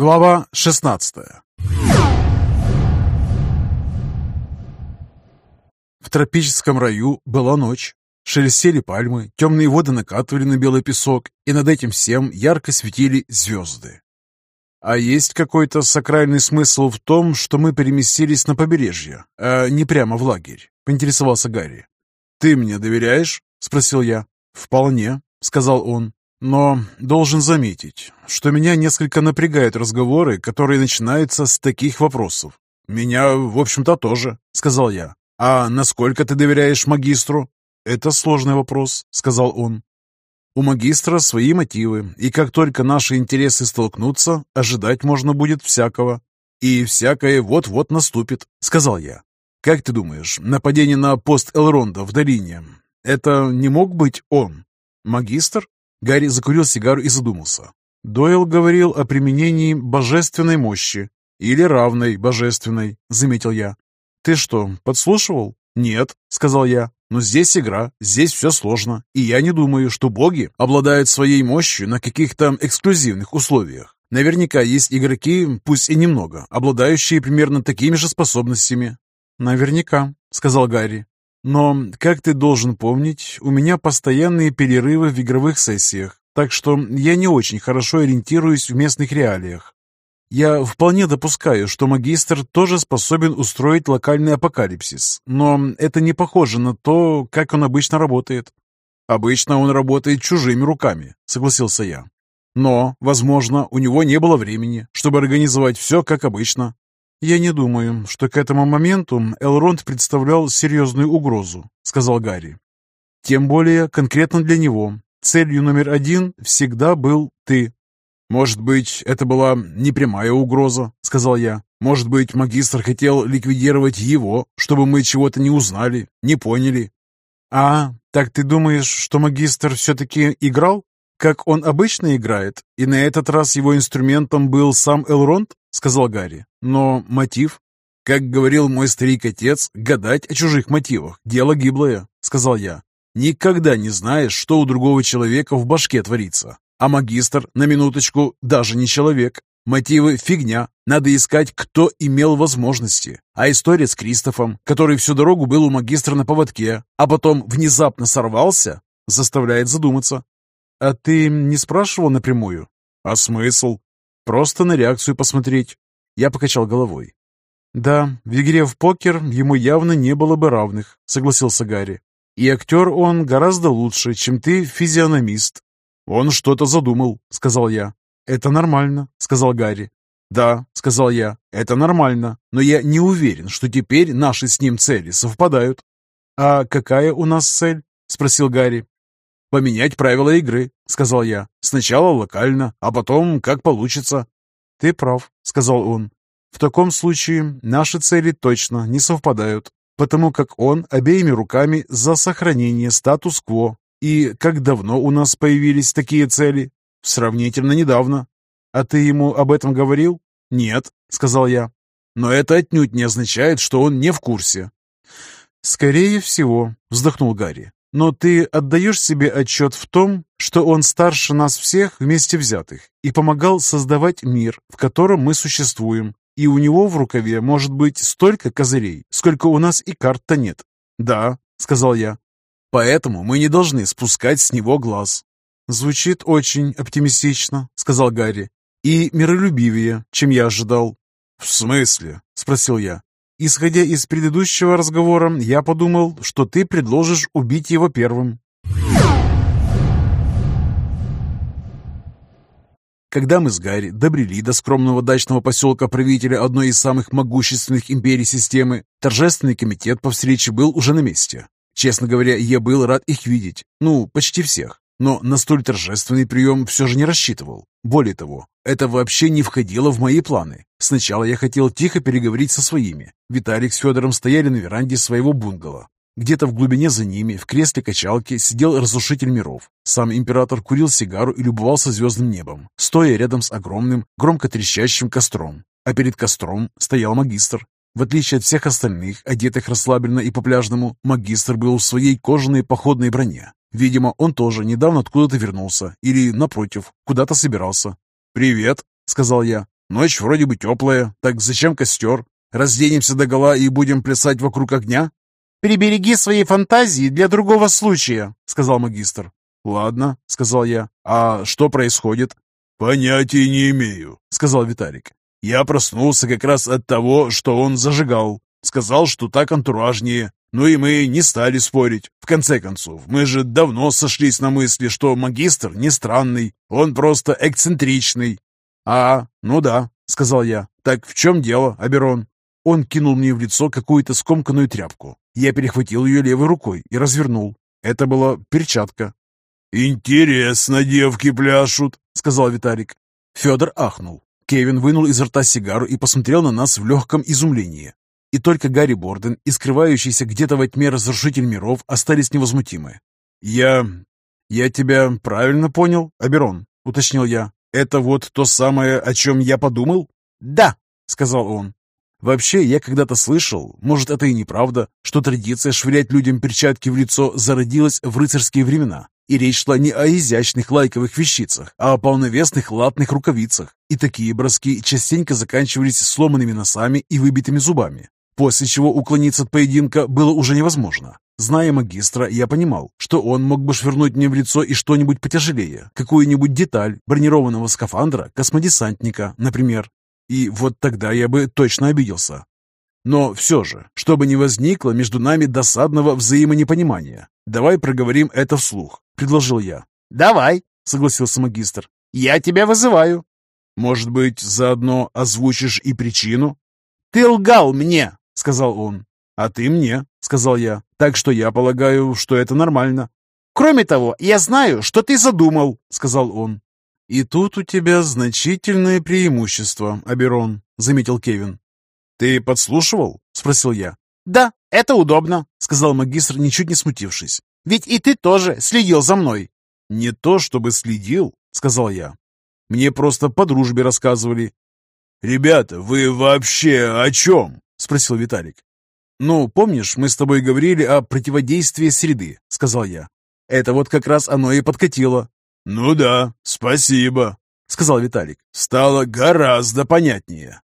Глава 16 В тропическом раю была ночь. Шелестели пальмы, темные воды накатывали на белый песок, и над этим всем ярко светили звезды. «А есть какой-то сакральный смысл в том, что мы переместились на побережье, а не прямо в лагерь?» — поинтересовался Гарри. «Ты мне доверяешь?» — спросил я. «Вполне», — сказал он. «Но должен заметить, что меня несколько напрягают разговоры, которые начинаются с таких вопросов. Меня, в общем-то, тоже», — сказал я. «А насколько ты доверяешь магистру?» «Это сложный вопрос», — сказал он. «У магистра свои мотивы, и как только наши интересы столкнутся, ожидать можно будет всякого. И всякое вот-вот наступит», — сказал я. «Как ты думаешь, нападение на пост Элронда в долине — это не мог быть он?» «Магистр?» Гарри закурил сигару и задумался. Дойл говорил о применении божественной мощи. «Или равной божественной», — заметил я. «Ты что, подслушивал?» «Нет», — сказал я. «Но здесь игра, здесь все сложно, и я не думаю, что боги обладают своей мощью на каких-то эксклюзивных условиях. Наверняка есть игроки, пусть и немного, обладающие примерно такими же способностями». «Наверняка», — сказал Гарри. «Но, как ты должен помнить, у меня постоянные перерывы в игровых сессиях, так что я не очень хорошо ориентируюсь в местных реалиях. Я вполне допускаю, что магистр тоже способен устроить локальный апокалипсис, но это не похоже на то, как он обычно работает. Обычно он работает чужими руками, согласился я. Но, возможно, у него не было времени, чтобы организовать все как обычно. Я не думаю, что к этому моменту Элронд представлял серьезную угрозу, сказал Гарри. Тем более конкретно для него. Целью номер один всегда был ты. «Может быть, это была непрямая угроза», — сказал я. «Может быть, магистр хотел ликвидировать его, чтобы мы чего-то не узнали, не поняли». «А, так ты думаешь, что магистр все-таки играл, как он обычно играет, и на этот раз его инструментом был сам Элронд?» — сказал Гарри. «Но мотив?» «Как говорил мой старик-отец, гадать о чужих мотивах — дело гиблое», — сказал я. «Никогда не знаешь, что у другого человека в башке творится. А магистр, на минуточку, даже не человек. Мотивы – фигня. Надо искать, кто имел возможности. А история с Кристофом, который всю дорогу был у магистра на поводке, а потом внезапно сорвался, заставляет задуматься. А ты не спрашивал напрямую? А смысл? Просто на реакцию посмотреть. Я покачал головой. Да, в игре в покер ему явно не было бы равных, согласился Гарри. И актер он гораздо лучше, чем ты физиономист. «Он что-то задумал», — сказал я. «Это нормально», — сказал Гарри. «Да», — сказал я, — «это нормально, но я не уверен, что теперь наши с ним цели совпадают». «А какая у нас цель?» — спросил Гарри. «Поменять правила игры», — сказал я. «Сначала локально, а потом как получится». «Ты прав», — сказал он. «В таком случае наши цели точно не совпадают, потому как он обеими руками за сохранение статус-кво и как давно у нас появились такие цели? Сравнительно недавно. А ты ему об этом говорил? Нет, сказал я. Но это отнюдь не означает, что он не в курсе. Скорее всего, вздохнул Гарри. Но ты отдаешь себе отчет в том, что он старше нас всех вместе взятых и помогал создавать мир, в котором мы существуем, и у него в рукаве может быть столько козырей, сколько у нас и карт-то нет. «Да», — сказал я, Поэтому мы не должны спускать с него глаз». «Звучит очень оптимистично», — сказал Гарри. «И миролюбивее, чем я ожидал». «В смысле?» — спросил я. «Исходя из предыдущего разговора, я подумал, что ты предложишь убить его первым». Когда мы с Гарри добрели до скромного дачного поселка правителя одной из самых могущественных империй системы, торжественный комитет по встрече был уже на месте. Честно говоря, я был рад их видеть. Ну, почти всех. Но на столь торжественный прием все же не рассчитывал. Более того, это вообще не входило в мои планы. Сначала я хотел тихо переговорить со своими. Виталик с Федором стояли на веранде своего бунгало. Где-то в глубине за ними, в кресле качалки, сидел разрушитель миров. Сам император курил сигару и любовался звездным небом, стоя рядом с огромным, громко трещащим костром. А перед костром стоял магистр, в отличие от всех остальных, одетых расслабленно и по-пляжному, магистр был в своей кожаной походной броне. Видимо, он тоже недавно откуда-то вернулся или, напротив, куда-то собирался. «Привет», — сказал я. Ночь вроде бы теплая, так зачем костер? Разденемся догола и будем плясать вокруг огня?» «Прибереги свои фантазии для другого случая», — сказал магистр. «Ладно», — сказал я. «А что происходит?» «Понятия не имею», — сказал Виталик. «Я проснулся как раз от того, что он зажигал. Сказал, что так антуражнее. Ну и мы не стали спорить. В конце концов, мы же давно сошлись на мысли, что магистр не странный, он просто эксцентричный». «А, ну да», — сказал я. «Так в чем дело, Аберон?» Он кинул мне в лицо какую-то скомканную тряпку. Я перехватил ее левой рукой и развернул. Это была перчатка. «Интересно девки пляшут», — сказал Виталик. Федор ахнул. Кевин вынул из рта сигару и посмотрел на нас в легком изумлении. И только Гарри Борден и скрывающийся где-то во тьме разрушитель миров остались невозмутимы. «Я... я тебя правильно понял, Аберон?» — уточнил я. «Это вот то самое, о чем я подумал?» «Да», — сказал он. Вообще, я когда-то слышал, может это и неправда, что традиция швырять людям перчатки в лицо зародилась в рыцарские времена. И речь шла не о изящных лайковых вещицах, а о полновесных латных рукавицах. И такие броски частенько заканчивались сломанными носами и выбитыми зубами. После чего уклониться от поединка было уже невозможно. Зная магистра, я понимал, что он мог бы швырнуть мне в лицо и что-нибудь потяжелее, какую-нибудь деталь бронированного скафандра космодесантника, например. И вот тогда я бы точно обиделся. Но все же, чтобы не возникло между нами досадного взаимонепонимания, давай проговорим это вслух, предложил я. Давай, согласился магистр. Я тебя вызываю. Может быть, заодно озвучишь и причину? Ты лгал мне, сказал он. А ты мне, сказал я. Так что я полагаю, что это нормально. Кроме того, я знаю, что ты задумал, сказал он. «И тут у тебя значительное преимущество, Аберон», — заметил Кевин. «Ты подслушивал?» — спросил я. «Да, это удобно», — сказал магистр, ничуть не смутившись. «Ведь и ты тоже следил за мной». «Не то чтобы следил», — сказал я. «Мне просто по дружбе рассказывали». «Ребята, вы вообще о чем?» — спросил Виталик. «Ну, помнишь, мы с тобой говорили о противодействии среды», — сказал я. «Это вот как раз оно и подкатило. «Ну да, спасибо», — сказал Виталик. «Стало гораздо понятнее».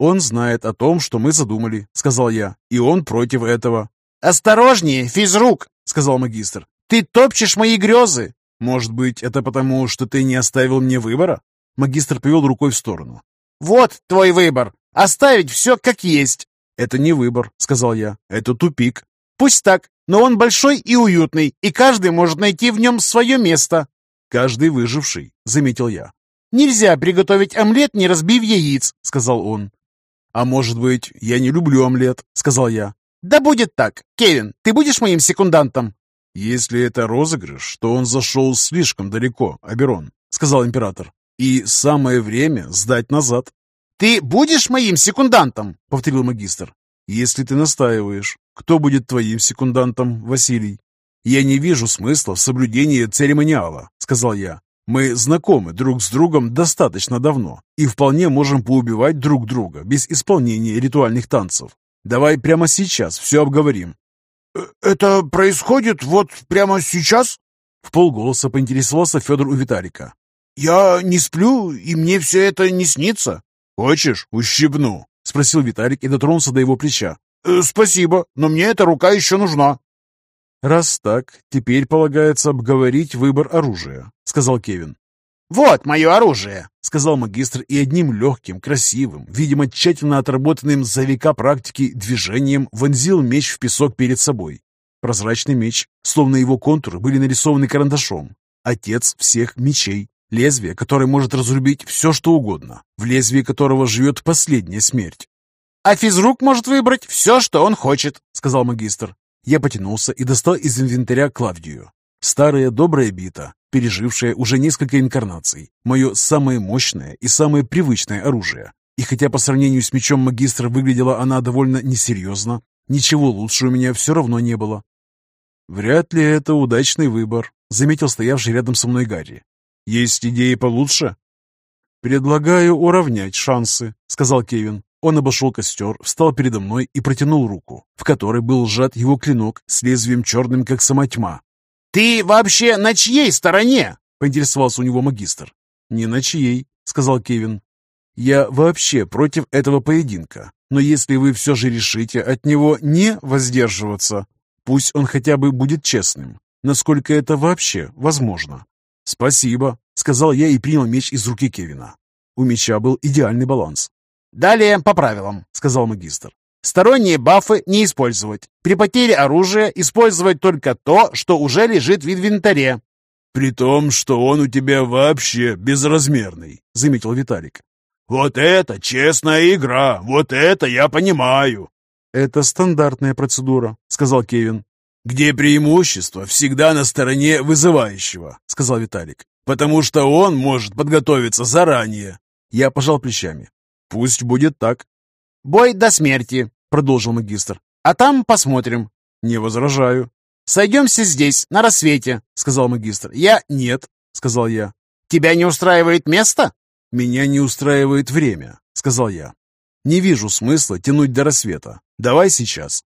«Он знает о том, что мы задумали», — сказал я, — «и он против этого». «Осторожнее, физрук», — сказал магистр. «Ты топчешь мои грезы». «Может быть, это потому, что ты не оставил мне выбора?» Магистр повел рукой в сторону. «Вот твой выбор. Оставить все как есть». «Это не выбор», — сказал я. «Это тупик». «Пусть так, но он большой и уютный, и каждый может найти в нем свое место». «Каждый выживший», — заметил я. «Нельзя приготовить омлет, не разбив яиц», — сказал он. «А может быть, я не люблю омлет», — сказал я. «Да будет так. Кевин, ты будешь моим секундантом?» «Если это розыгрыш, то он зашел слишком далеко, Аберон», — сказал император. «И самое время сдать назад». «Ты будешь моим секундантом?» — повторил магистр. «Если ты настаиваешь, кто будет твоим секундантом, Василий?» «Я не вижу смысла в соблюдении церемониала», — сказал я. «Мы знакомы друг с другом достаточно давно и вполне можем поубивать друг друга без исполнения ритуальных танцев. Давай прямо сейчас все обговорим». «Э, «Это происходит вот прямо сейчас?» В полголоса поинтересовался Федор у Виталика. «Я не сплю, и мне все это не снится». «Хочешь, ущипну?» — спросил Виталик и дотронулся до его плеча. «Э, «Спасибо, но мне эта рука еще нужна». «Раз так, теперь полагается обговорить выбор оружия», — сказал Кевин. «Вот мое оружие», — сказал магистр и одним легким, красивым, видимо, тщательно отработанным за века практики движением вонзил меч в песок перед собой. Прозрачный меч, словно его контуры были нарисованы карандашом. Отец всех мечей, лезвие, которое может разрубить все, что угодно, в лезвии которого живет последняя смерть. «А физрук может выбрать все, что он хочет», — сказал магистр. Я потянулся и достал из инвентаря Клавдию. Старая добрая бита, пережившая уже несколько инкарнаций. Мое самое мощное и самое привычное оружие. И хотя по сравнению с мечом магистра выглядела она довольно несерьезно, ничего лучше у меня все равно не было. «Вряд ли это удачный выбор», — заметил стоявший рядом со мной Гарри. «Есть идеи получше?» «Предлагаю уравнять шансы», — сказал Кевин. Он обошел костер, встал передо мной и протянул руку, в которой был сжат его клинок с лезвием черным, как сама тьма. «Ты вообще на чьей стороне?» — поинтересовался у него магистр. «Не на чьей», — сказал Кевин. Я вообще против этого поединка. Но если вы все же решите от него не воздерживаться, пусть он хотя бы будет честным, насколько это вообще возможно. «Спасибо», — сказал я и принял меч из руки Кевина. У меча был идеальный баланс. «Далее по правилам», — сказал магистр. «Сторонние бафы не использовать. При потере оружия использовать только то, что уже лежит в инвентаре». «При том, что он у тебя вообще безразмерный», — заметил Виталик. «Вот это честная игра! Вот это я понимаю!» «Это стандартная процедура», — сказал Кевин. «Где преимущество всегда на стороне вызывающего», — сказал Виталик. «Потому что он может подготовиться заранее». Я пожал плечами. «Пусть будет так». «Бой до смерти», — продолжил магистр. «А там посмотрим». «Не возражаю». «Сойдемся здесь, на рассвете», — сказал магистр. «Я...» «Нет», — сказал я. «Тебя не устраивает место?» «Меня не устраивает время», — сказал я. «Не вижу смысла тянуть до рассвета. Давай сейчас».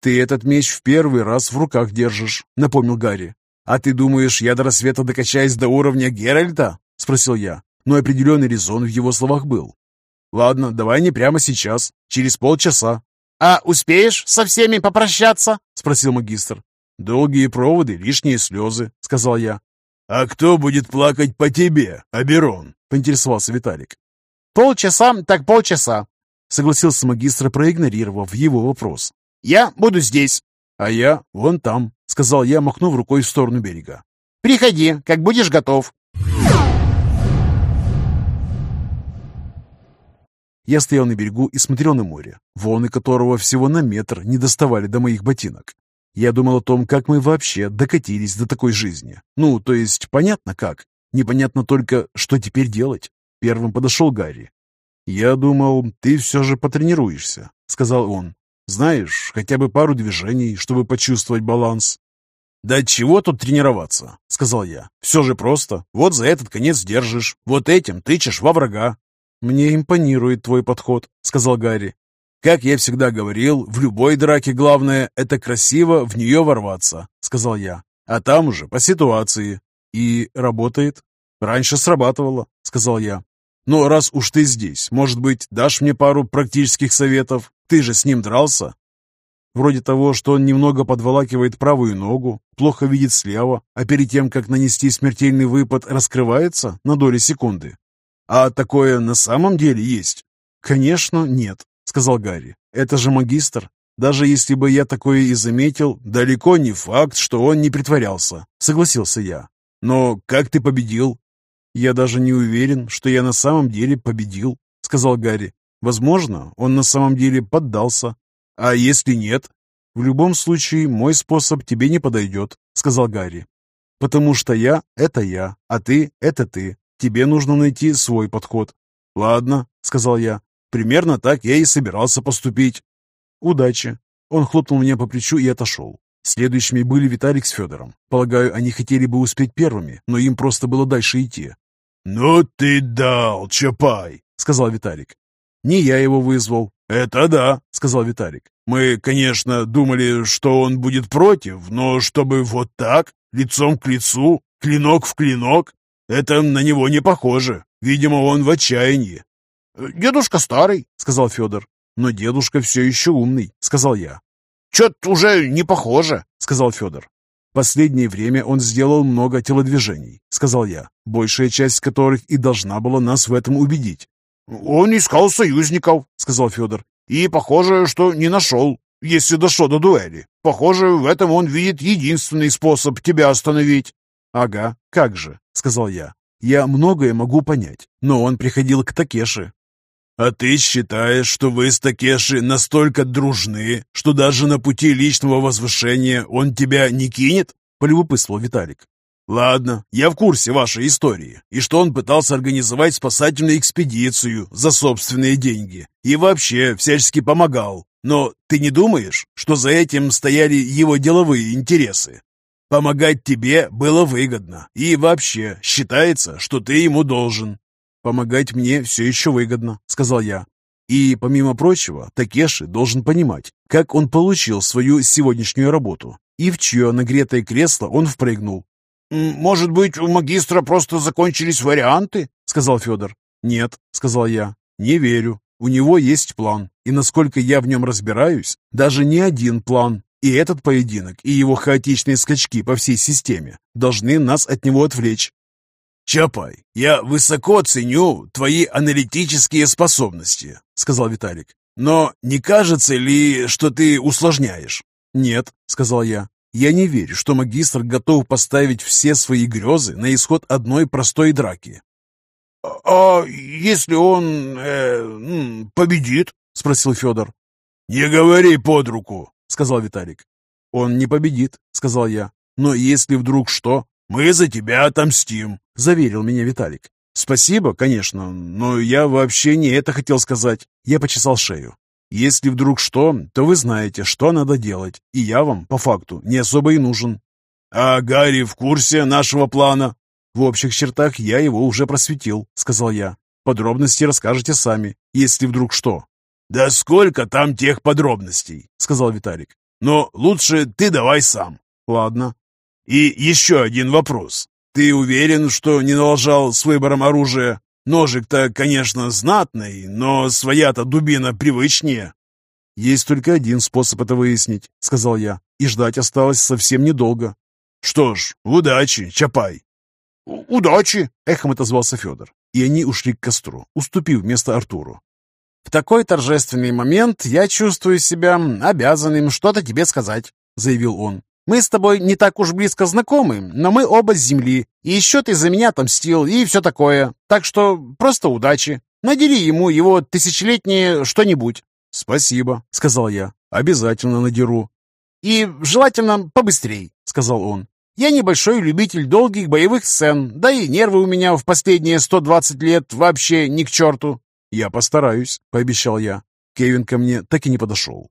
«Ты этот меч в первый раз в руках держишь», — напомнил Гарри. «А ты думаешь, я до рассвета докачаюсь до уровня Геральта?» — спросил я. Но определенный резон в его словах был. «Ладно, давай не прямо сейчас, через полчаса». «А успеешь со всеми попрощаться?» — спросил магистр. «Долгие проводы, лишние слезы», — сказал я. «А кто будет плакать по тебе, Аберон?» — поинтересовался Виталик. «Полчаса так полчаса», — согласился магистр, проигнорировав его вопрос. «Я буду здесь». «А я вон там», — сказал я, махнув рукой в сторону берега. «Приходи, как будешь готов». Я стоял на берегу и смотрел на море, волны которого всего на метр не доставали до моих ботинок. Я думал о том, как мы вообще докатились до такой жизни. Ну, то есть, понятно как. Непонятно только, что теперь делать. Первым подошел Гарри. «Я думал, ты все же потренируешься», — сказал он. «Знаешь, хотя бы пару движений, чтобы почувствовать баланс». «Да чего тут тренироваться?» — сказал я. «Все же просто. Вот за этот конец держишь, вот этим тычешь во врага». «Мне импонирует твой подход», — сказал Гарри. «Как я всегда говорил, в любой драке главное — это красиво в нее ворваться», — сказал я. «А там уже по ситуации». «И работает?» «Раньше срабатывало», — сказал я. «Но раз уж ты здесь, может быть, дашь мне пару практических советов? Ты же с ним дрался?» Вроде того, что он немного подволакивает правую ногу, плохо видит слева, а перед тем, как нанести смертельный выпад, раскрывается на доли секунды. А такое на самом деле есть? Конечно, нет, сказал Гарри. Это же магистр. Даже если бы я такое и заметил, далеко не факт, что он не притворялся, согласился я. Но как ты победил? «Я даже не уверен, что я на самом деле победил», — сказал Гарри. «Возможно, он на самом деле поддался. А если нет?» «В любом случае, мой способ тебе не подойдет», — сказал Гарри. «Потому что я — это я, а ты — это ты. Тебе нужно найти свой подход». «Ладно», — сказал я. «Примерно так я и собирался поступить». «Удачи». Он хлопнул меня по плечу и отошел. Следующими были Виталик с Федором. Полагаю, они хотели бы успеть первыми, но им просто было дальше идти. «Ну ты дал, Чапай!» — сказал Виталик. «Не я его вызвал». «Это да», — сказал Виталик. «Мы, конечно, думали, что он будет против, но чтобы вот так, лицом к лицу, клинок в клинок, это на него не похоже. Видимо, он в отчаянии». «Дедушка старый», — сказал Федор. «Но дедушка все еще умный», — сказал я. «Чё-то уже не похоже», — сказал Федор. «Последнее время он сделал много телодвижений», — сказал я, большая часть которых и должна была нас в этом убедить. «Он искал союзников», — сказал Федор, «и, похоже, что не нашел, если дошло до дуэли. Похоже, в этом он видит единственный способ тебя остановить». «Ага, как же», — сказал я. «Я многое могу понять, но он приходил к Такеше, «А ты считаешь, что вы с Такеши настолько дружны, что даже на пути личного возвышения он тебя не кинет?» – полюбопытствовал Виталик. «Ладно, я в курсе вашей истории, и что он пытался организовать спасательную экспедицию за собственные деньги и вообще всячески помогал. Но ты не думаешь, что за этим стояли его деловые интересы? Помогать тебе было выгодно, и вообще считается, что ты ему должен. «Помогать мне все еще выгодно», — сказал я. И, помимо прочего, Такеши должен понимать, как он получил свою сегодняшнюю работу и в чье нагретое кресло он впрыгнул. «Может быть, у магистра просто закончились варианты?» — сказал Федор. «Нет», — сказал я, Не верю. У него есть план, и насколько я в нем разбираюсь, даже не один план. И этот поединок, и его хаотичные скачки по всей системе должны нас от него отвлечь. «Чапай, я высоко ценю твои аналитические способности», — сказал Виталик. «Но не кажется ли, что ты усложняешь?» «Нет», — сказал я. «Я не верю, что магистр готов поставить все свои грезы на исход одной простой драки». «А если он э, победит?» — спросил Федор. «Не говори под руку», — сказал Виталик. «Он не победит», — сказал я. «Но если вдруг что, мы за тебя отомстим», — заверил меня Виталик. «Спасибо, конечно, но я вообще не это хотел сказать». Я почесал шею. «Если вдруг что, то вы знаете, что надо делать, и я вам, по факту, не особо и нужен». «А Гарри в курсе нашего плана?» «В общих чертах я его уже просветил», — сказал я. «Подробности расскажете сами, если вдруг что». «Да сколько там тех подробностей?» — сказал Виталик. «Но лучше ты давай сам». «Ладно». «И еще один вопрос. Ты уверен, что не налажал с выбором оружия? Ножик-то, конечно, знатный, но своя-то дубина привычнее». «Есть только один способ это выяснить», — сказал я, «и ждать осталось совсем недолго». «Что ж, удачи, Чапай». «Удачи!» — эхом отозвался Федор, и они ушли к костру, уступив место Артуру. «В такой торжественный момент я чувствую себя обязанным что-то тебе сказать», — заявил он. Мы с тобой не так уж близко знакомы, но мы оба с земли. И еще ты за меня отомстил и все такое. Так что просто удачи. Надели ему его тысячелетнее что-нибудь». «Спасибо», — сказал я. «Обязательно надеру». «И желательно побыстрей», — сказал он. «Я небольшой любитель долгих боевых сцен, да и нервы у меня в последние 120 лет вообще ни к черту». «Я постараюсь», — пообещал я. Кевин ко мне так и не подошел.